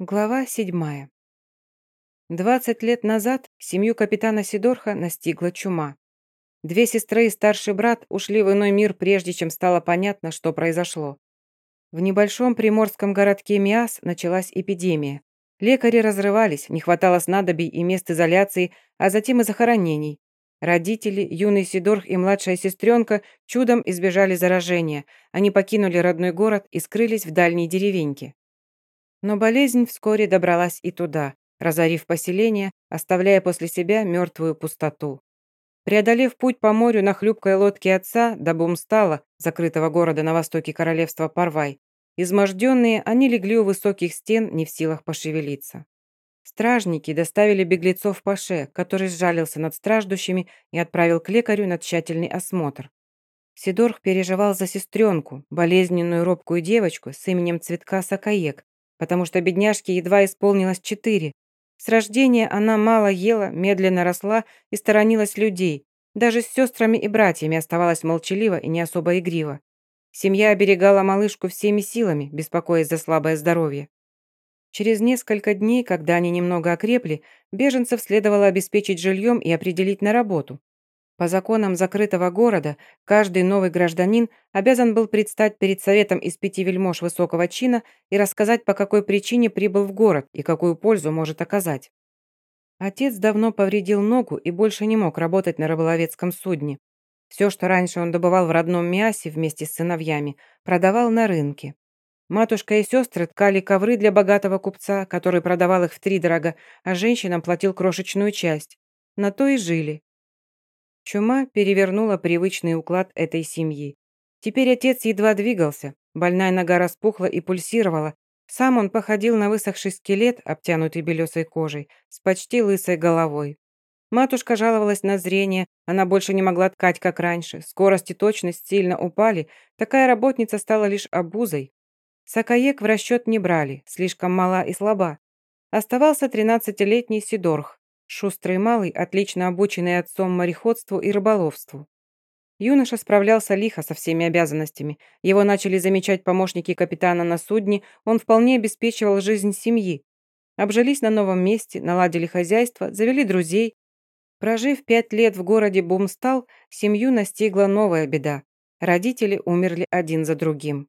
Глава седьмая. Двадцать лет назад семью капитана Сидорха настигла чума. Две сестры и старший брат ушли в иной мир, прежде чем стало понятно, что произошло. В небольшом приморском городке Миас началась эпидемия. Лекари разрывались, не хватало снадобий и мест изоляции, а затем и захоронений. Родители, юный Сидорх и младшая сестренка чудом избежали заражения. Они покинули родной город и скрылись в дальней деревеньке. Но болезнь вскоре добралась и туда, разорив поселение, оставляя после себя мертвую пустоту. Преодолев путь по морю на хлюпкой лодке отца до Бумстала, закрытого города на востоке королевства Парвай, изможденные, они легли у высоких стен, не в силах пошевелиться. Стражники доставили беглецов Паше, который сжалился над страждущими и отправил к лекарю на тщательный осмотр. Сидорх переживал за сестренку, болезненную робкую девочку с именем Цветка Сакаек, потому что бедняжке едва исполнилось четыре. С рождения она мало ела, медленно росла и сторонилась людей. Даже с сестрами и братьями оставалась молчалива и не особо игрива. Семья оберегала малышку всеми силами, беспокоясь за слабое здоровье. Через несколько дней, когда они немного окрепли, беженцев следовало обеспечить жильем и определить на работу. По законам закрытого города, каждый новый гражданин обязан был предстать перед советом из пяти вельмож высокого чина и рассказать, по какой причине прибыл в город и какую пользу может оказать. Отец давно повредил ногу и больше не мог работать на рыболовецком судне. Все, что раньше он добывал в родном Миасе вместе с сыновьями, продавал на рынке. Матушка и сестры ткали ковры для богатого купца, который продавал их втридорога, а женщинам платил крошечную часть. На то и жили. Чума перевернула привычный уклад этой семьи. Теперь отец едва двигался, больная нога распухла и пульсировала. Сам он походил на высохший скелет, обтянутый белесой кожей, с почти лысой головой. Матушка жаловалась на зрение, она больше не могла ткать, как раньше. Скорость и точность сильно упали, такая работница стала лишь обузой. Сакаек в расчет не брали, слишком мала и слаба. Оставался тринадцатилетний Сидорх, Шустрый малый, отлично обученный отцом мореходству и рыболовству. Юноша справлялся лихо со всеми обязанностями. Его начали замечать помощники капитана на судне, он вполне обеспечивал жизнь семьи. Обжились на новом месте, наладили хозяйство, завели друзей. Прожив пять лет в городе Бумстал, семью настигла новая беда. Родители умерли один за другим.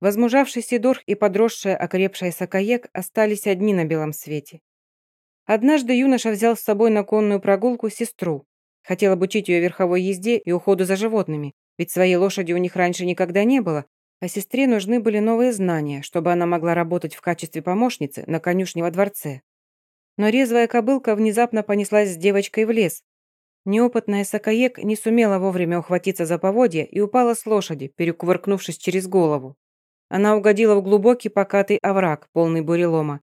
Возмужавший Сидорх и подросшая окрепшая Сакаек остались одни на белом свете. Однажды юноша взял с собой на конную прогулку сестру. Хотел обучить ее верховой езде и уходу за животными, ведь своей лошади у них раньше никогда не было, а сестре нужны были новые знания, чтобы она могла работать в качестве помощницы на конюшне во дворце. Но резвая кобылка внезапно понеслась с девочкой в лес. Неопытная Сакаек не сумела вовремя ухватиться за поводья и упала с лошади, перекувыркнувшись через голову. Она угодила в глубокий покатый овраг, полный бурелома,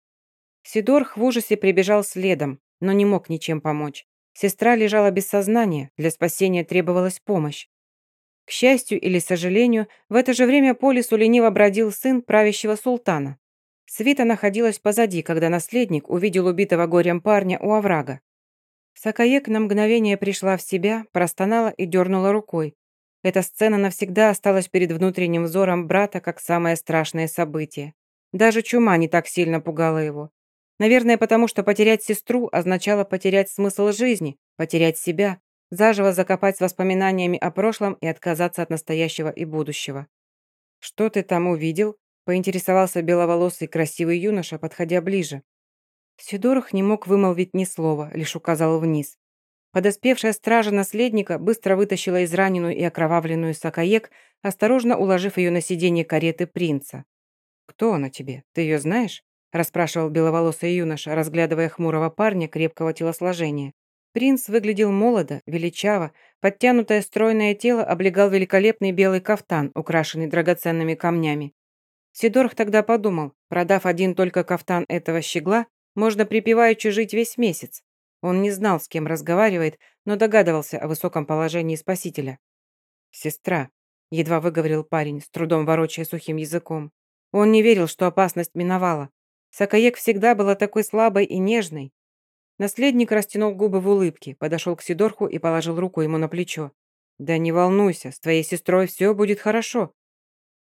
Сидорх в ужасе прибежал следом, но не мог ничем помочь. Сестра лежала без сознания, для спасения требовалась помощь. К счастью или сожалению, в это же время по лесу лениво бродил сын правящего султана. Свита находилась позади, когда наследник увидел убитого горем парня у оврага. Сакаек на мгновение пришла в себя, простонала и дернула рукой. Эта сцена навсегда осталась перед внутренним взором брата как самое страшное событие. Даже чума не так сильно пугала его. Наверное, потому что потерять сестру означало потерять смысл жизни, потерять себя, заживо закопать с воспоминаниями о прошлом и отказаться от настоящего и будущего. «Что ты там увидел?» – поинтересовался беловолосый красивый юноша, подходя ближе. Сидорох не мог вымолвить ни слова, лишь указал вниз. Подоспевшая стража наследника быстро вытащила израненную и окровавленную Сакаек, осторожно уложив ее на сиденье кареты принца. «Кто она тебе? Ты ее знаешь?» Расспрашивал беловолосый юноша, разглядывая хмурого парня крепкого телосложения. Принц выглядел молодо, величаво, подтянутое стройное тело облегал великолепный белый кафтан, украшенный драгоценными камнями. Сидорх тогда подумал, продав один только кафтан этого щегла, можно припеваючи жить весь месяц. Он не знал, с кем разговаривает, но догадывался о высоком положении спасителя. «Сестра», — едва выговорил парень, с трудом ворочая сухим языком. Он не верил, что опасность миновала. Сакаек всегда была такой слабой и нежной. Наследник растянул губы в улыбке, подошел к Сидорху и положил руку ему на плечо. «Да не волнуйся, с твоей сестрой все будет хорошо».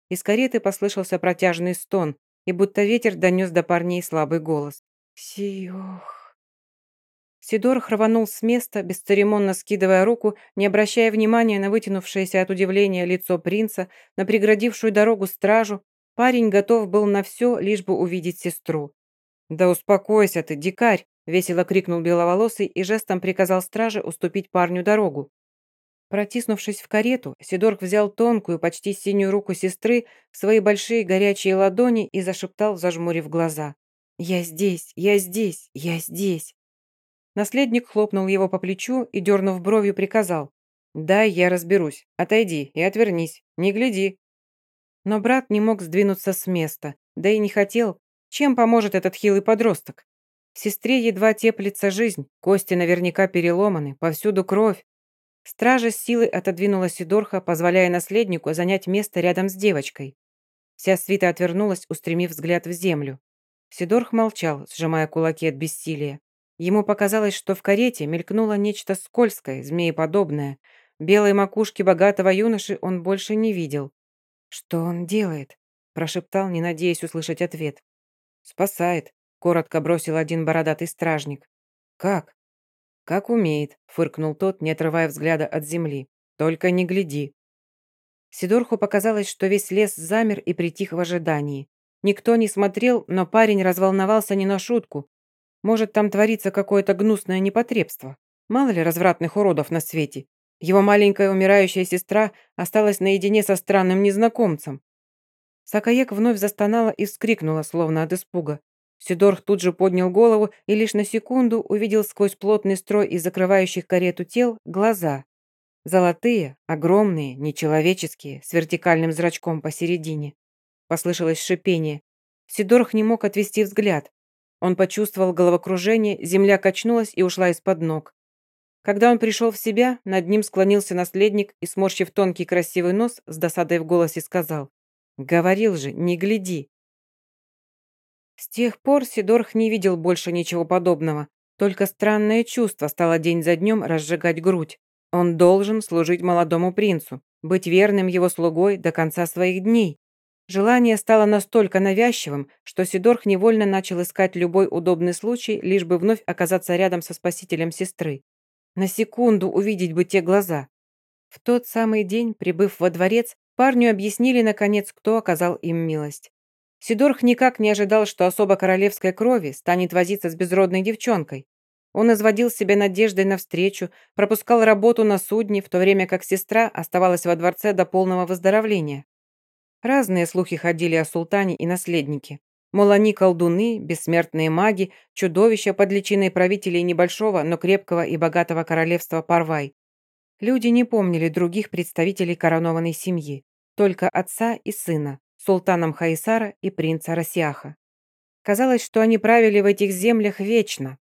Из кареты послышался протяжный стон. и будто ветер донес до парней слабый голос. «Сиох». Сидор рванул с места, бесцеремонно скидывая руку, не обращая внимания на вытянувшееся от удивления лицо принца, на преградившую дорогу стражу. Парень готов был на все, лишь бы увидеть сестру. «Да успокойся ты, дикарь!» – весело крикнул беловолосый и жестом приказал страже уступить парню дорогу. Протиснувшись в карету, Сидорг взял тонкую, почти синюю руку сестры в свои большие горячие ладони и зашептал, зажмурив глаза. «Я здесь! Я здесь! Я здесь!» Наследник хлопнул его по плечу и, дернув бровью, приказал. «Дай, я разберусь. Отойди и отвернись. Не гляди». Но брат не мог сдвинуться с места, да и не хотел. Чем поможет этот хилый подросток? Сестре едва теплится жизнь, кости наверняка переломаны, повсюду кровь. Стража с силой отодвинула Сидорха, позволяя наследнику занять место рядом с девочкой. Вся свита отвернулась, устремив взгляд в землю. Сидорх молчал, сжимая кулаки от бессилия. Ему показалось, что в карете мелькнуло нечто скользкое, змееподобное. Белой макушки богатого юноши он больше не видел. «Что он делает?» – прошептал, не надеясь услышать ответ. «Спасает», – коротко бросил один бородатый стражник. «Как?» «Как умеет», — фыркнул тот, не отрывая взгляда от земли. «Только не гляди». Сидорху показалось, что весь лес замер и притих в ожидании. Никто не смотрел, но парень разволновался не на шутку. Может, там творится какое-то гнусное непотребство. Мало ли развратных уродов на свете. Его маленькая умирающая сестра осталась наедине со странным незнакомцем. Сакаек вновь застонала и вскрикнула, словно от испуга. Сидорх тут же поднял голову и лишь на секунду увидел сквозь плотный строй из закрывающих карету тел глаза. Золотые, огромные, нечеловеческие, с вертикальным зрачком посередине. Послышалось шипение. Сидорх не мог отвести взгляд. Он почувствовал головокружение, земля качнулась и ушла из-под ног. Когда он пришел в себя, над ним склонился наследник и, сморщив тонкий красивый нос, с досадой в голосе сказал «Говорил же, не гляди». С тех пор Сидорх не видел больше ничего подобного. Только странное чувство стало день за днем разжигать грудь. Он должен служить молодому принцу, быть верным его слугой до конца своих дней. Желание стало настолько навязчивым, что Сидорх невольно начал искать любой удобный случай, лишь бы вновь оказаться рядом со спасителем сестры. На секунду увидеть бы те глаза. В тот самый день, прибыв во дворец, парню объяснили, наконец, кто оказал им милость. Сидорх никак не ожидал, что особо королевской крови станет возиться с безродной девчонкой. Он изводил себя надеждой на встречу, пропускал работу на судне, в то время как сестра оставалась во дворце до полного выздоровления. Разные слухи ходили о султане и наследнике. Мол, они колдуны, бессмертные маги, чудовища под личиной правителей небольшого, но крепкого и богатого королевства Парвай. Люди не помнили других представителей коронованной семьи, только отца и сына султаном Хаисара и принца Расиаха. Казалось, что они правили в этих землях вечно.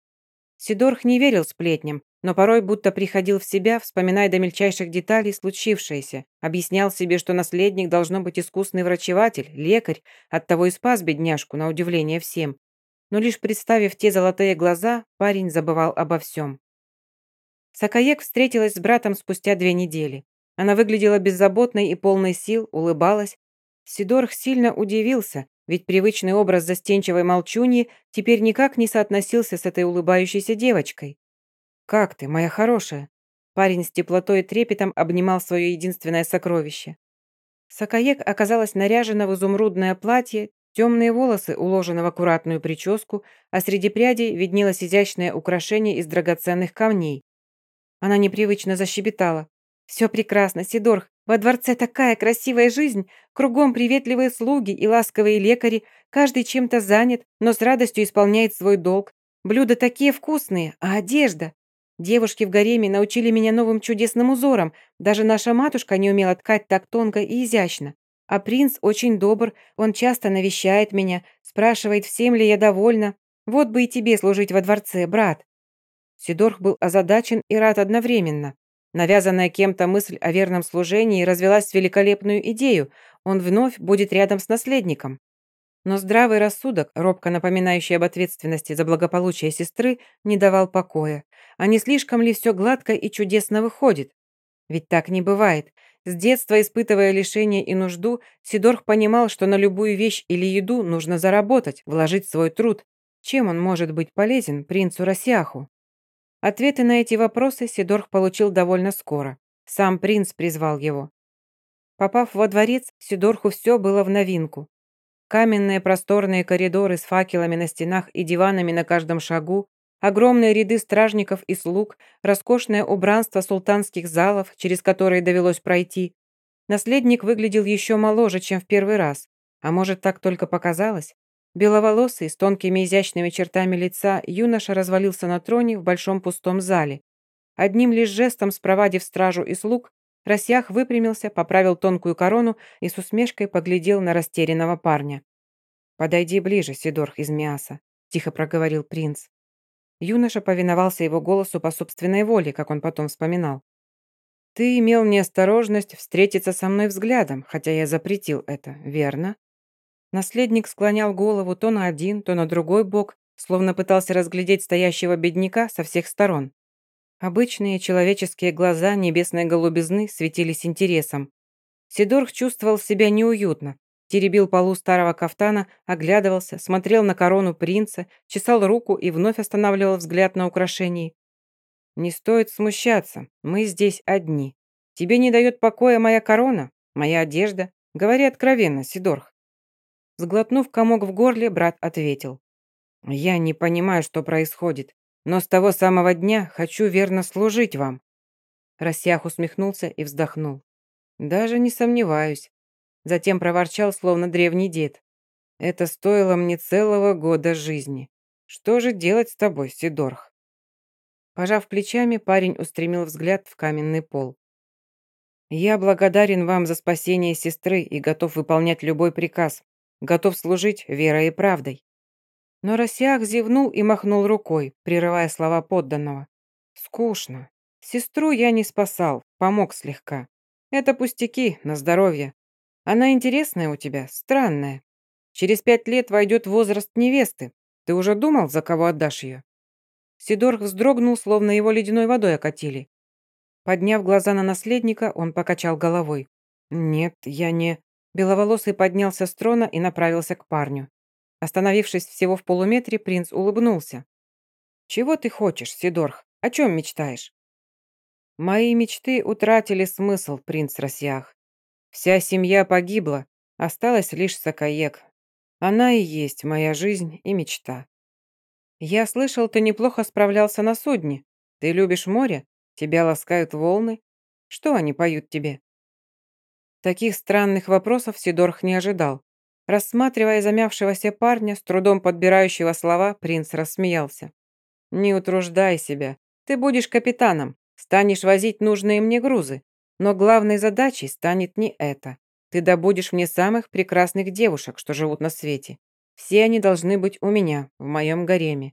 Сидорх не верил сплетням, но порой будто приходил в себя, вспоминая до мельчайших деталей случившееся, объяснял себе, что наследник должно быть искусный врачеватель, лекарь, оттого и спас бедняжку, на удивление всем. Но лишь представив те золотые глаза, парень забывал обо всем. Сакаек встретилась с братом спустя две недели. Она выглядела беззаботной и полной сил, улыбалась, Сидорх сильно удивился, ведь привычный образ застенчивой молчуньи теперь никак не соотносился с этой улыбающейся девочкой. «Как ты, моя хорошая?» Парень с теплотой и трепетом обнимал свое единственное сокровище. Сакаек оказалась наряжена в изумрудное платье, темные волосы уложены в аккуратную прическу, а среди прядей виднелось изящное украшение из драгоценных камней. Она непривычно защебетала. «Все прекрасно, Сидорх. Во дворце такая красивая жизнь. Кругом приветливые слуги и ласковые лекари. Каждый чем-то занят, но с радостью исполняет свой долг. Блюда такие вкусные, а одежда? Девушки в гареме научили меня новым чудесным узорам. Даже наша матушка не умела ткать так тонко и изящно. А принц очень добр, он часто навещает меня, спрашивает, всем ли я довольна. Вот бы и тебе служить во дворце, брат». Сидорх был озадачен и рад одновременно. Навязанная кем-то мысль о верном служении развелась в великолепную идею. Он вновь будет рядом с наследником. Но здравый рассудок, робко напоминающий об ответственности за благополучие сестры, не давал покоя. А не слишком ли все гладко и чудесно выходит? Ведь так не бывает. С детства, испытывая лишение и нужду, Сидорх понимал, что на любую вещь или еду нужно заработать, вложить свой труд. Чем он может быть полезен принцу Росяху? Ответы на эти вопросы Сидорх получил довольно скоро. Сам принц призвал его. Попав во дворец, Сидорху все было в новинку. Каменные просторные коридоры с факелами на стенах и диванами на каждом шагу, огромные ряды стражников и слуг, роскошное убранство султанских залов, через которые довелось пройти. Наследник выглядел еще моложе, чем в первый раз. А может, так только показалось? Беловолосый, с тонкими изящными чертами лица, юноша развалился на троне в большом пустом зале. Одним лишь жестом спровадив стражу и слуг, Росях выпрямился, поправил тонкую корону и с усмешкой поглядел на растерянного парня. «Подойди ближе, Сидорх из Миаса», – тихо проговорил принц. Юноша повиновался его голосу по собственной воле, как он потом вспоминал. «Ты имел неосторожность встретиться со мной взглядом, хотя я запретил это, верно?» Наследник склонял голову то на один, то на другой бок, словно пытался разглядеть стоящего бедняка со всех сторон. Обычные человеческие глаза небесной голубизны светились интересом. Сидорх чувствовал себя неуютно, теребил полу старого кафтана, оглядывался, смотрел на корону принца, чесал руку и вновь останавливал взгляд на украшении. «Не стоит смущаться, мы здесь одни. Тебе не дает покоя моя корона, моя одежда. Говори откровенно, Сидорх». Сглотнув комок в горле, брат ответил. «Я не понимаю, что происходит, но с того самого дня хочу верно служить вам». Рассях усмехнулся и вздохнул. «Даже не сомневаюсь». Затем проворчал, словно древний дед. «Это стоило мне целого года жизни. Что же делать с тобой, Сидорх?» Пожав плечами, парень устремил взгляд в каменный пол. «Я благодарен вам за спасение сестры и готов выполнять любой приказ готов служить верой и правдой. Но Росяк зевнул и махнул рукой, прерывая слова подданного. «Скучно. Сестру я не спасал, помог слегка. Это пустяки, на здоровье. Она интересная у тебя, странная. Через пять лет войдет возраст невесты. Ты уже думал, за кого отдашь ее?» Сидорх вздрогнул, словно его ледяной водой окатили. Подняв глаза на наследника, он покачал головой. «Нет, я не...» Беловолосый поднялся с трона и направился к парню. Остановившись всего в полуметре, принц улыбнулся. «Чего ты хочешь, Сидорх? О чем мечтаешь?» «Мои мечты утратили смысл, принц Росях. Вся семья погибла, осталась лишь Сакаек. Она и есть моя жизнь и мечта. Я слышал, ты неплохо справлялся на судне. Ты любишь море? Тебя ласкают волны? Что они поют тебе?» Таких странных вопросов Сидорх не ожидал. Рассматривая замявшегося парня, с трудом подбирающего слова, принц рассмеялся. «Не утруждай себя. Ты будешь капитаном, станешь возить нужные мне грузы. Но главной задачей станет не это. Ты добудешь мне самых прекрасных девушек, что живут на свете. Все они должны быть у меня, в моем гареме.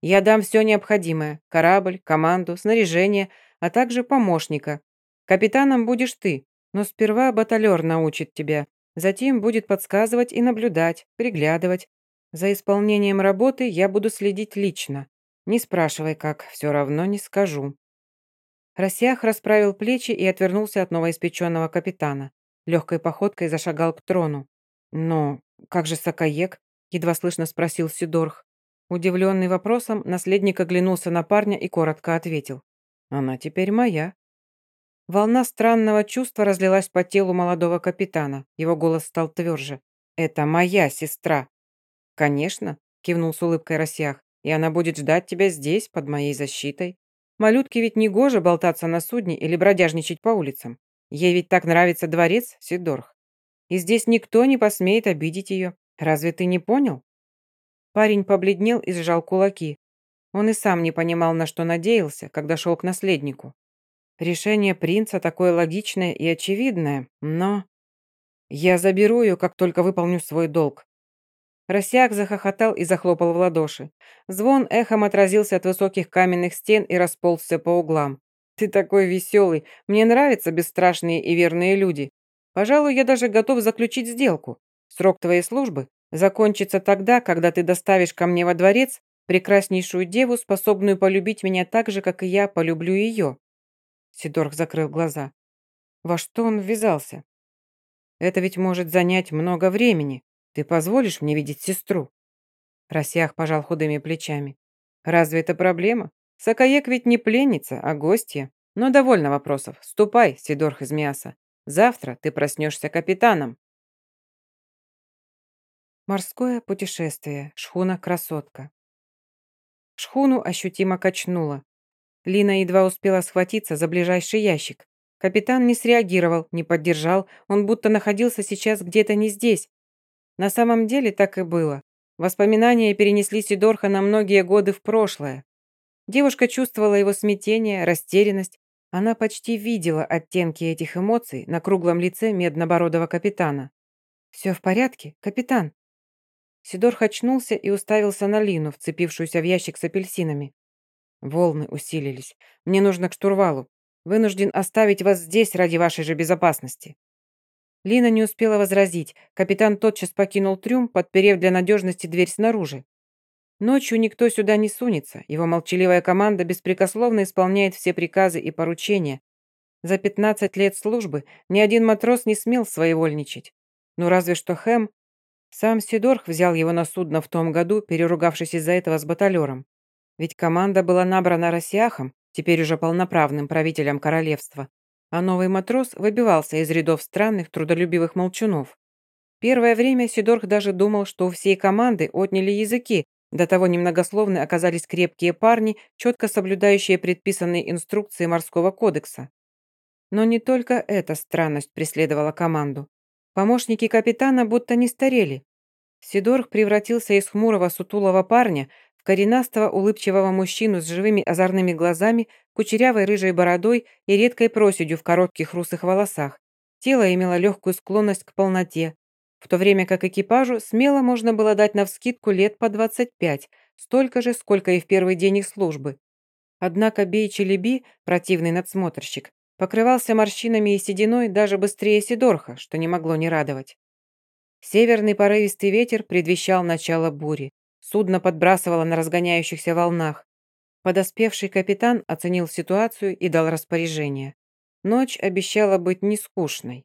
Я дам все необходимое – корабль, команду, снаряжение, а также помощника. Капитаном будешь ты, но сперва баталер научит тебя, затем будет подсказывать и наблюдать, приглядывать. За исполнением работы я буду следить лично. Не спрашивай как, все равно не скажу». Росях расправил плечи и отвернулся от новоиспеченного капитана. Легкой походкой зашагал к трону. «Но как же Сакаек?» – едва слышно спросил Сидорх. Удивленный вопросом, наследник оглянулся на парня и коротко ответил. «Она теперь моя». Волна странного чувства разлилась по телу молодого капитана. Его голос стал тверже. «Это моя сестра». «Конечно», – кивнул с улыбкой Росях. «И она будет ждать тебя здесь, под моей защитой. Малютке ведь не гоже болтаться на судне или бродяжничать по улицам. Ей ведь так нравится дворец, Сидорх. И здесь никто не посмеет обидеть ее. Разве ты не понял?» Парень побледнел и сжал кулаки. Он и сам не понимал, на что надеялся, когда шел к наследнику. Решение принца такое логичное и очевидное, но... Я заберу ее, как только выполню свой долг. Росяк захохотал и захлопал в ладоши. Звон эхом отразился от высоких каменных стен и расползся по углам. «Ты такой веселый. Мне нравятся бесстрашные и верные люди. Пожалуй, я даже готов заключить сделку. Срок твоей службы закончится тогда, когда ты доставишь ко мне во дворец прекраснейшую деву, способную полюбить меня так же, как и я полюблю ее. Сидорх закрыл глаза. Во что он ввязался? Это ведь может занять много времени. Ты позволишь мне видеть сестру?» Росях пожал худыми плечами. «Разве это проблема? Сакаек ведь не пленница, а гостья. Но довольно вопросов. Ступай, Сидорх из мяса. Завтра ты проснешься капитаном». Морское путешествие. Шхуна-красотка. Шхуну ощутимо качнуло. Лина едва успела схватиться за ближайший ящик. Капитан не среагировал, не поддержал, он будто находился сейчас где-то не здесь. На самом деле так и было. Воспоминания перенесли Сидорха на многие годы в прошлое. Девушка чувствовала его смятение, растерянность. Она почти видела оттенки этих эмоций на круглом лице меднобородого капитана. «Все в порядке, капитан?» Сидорх очнулся и уставился на Лину, вцепившуюся в ящик с апельсинами. Волны усилились. Мне нужно к штурвалу. Вынужден оставить вас здесь ради вашей же безопасности». Лина не успела возразить. Капитан тотчас покинул трюм, подперев для надежности дверь снаружи. Ночью никто сюда не сунется. Его молчаливая команда беспрекословно исполняет все приказы и поручения. За 15 лет службы ни один матрос не смел своевольничать. Ну разве что Хэм. Сам Сидорх взял его на судно в том году, переругавшись из-за этого с баталером. Ведь команда была набрана Росиахом, теперь уже полноправным правителем королевства, а новый матрос выбивался из рядов странных трудолюбивых молчунов. Первое время Сидорх даже думал, что у всей команды отняли языки, до того немногословны оказались крепкие парни, четко соблюдающие предписанные инструкции морского кодекса. Но не только эта странность преследовала команду. Помощники капитана будто не старели. Сидорх превратился из хмурого сутулого парня коренастого улыбчивого мужчину с живыми озорными глазами, кучерявой рыжей бородой и редкой проседью в коротких русых волосах. Тело имело легкую склонность к полноте, в то время как экипажу смело можно было дать навскидку лет по 25, столько же, сколько и в первый день их службы. Однако Бей Челеби, противный надсмотрщик, покрывался морщинами и сединой даже быстрее Сидорха, что не могло не радовать. Северный порывистый ветер предвещал начало бури. Судно подбрасывало на разгоняющихся волнах. Подоспевший капитан оценил ситуацию и дал распоряжение. Ночь обещала быть нескучной.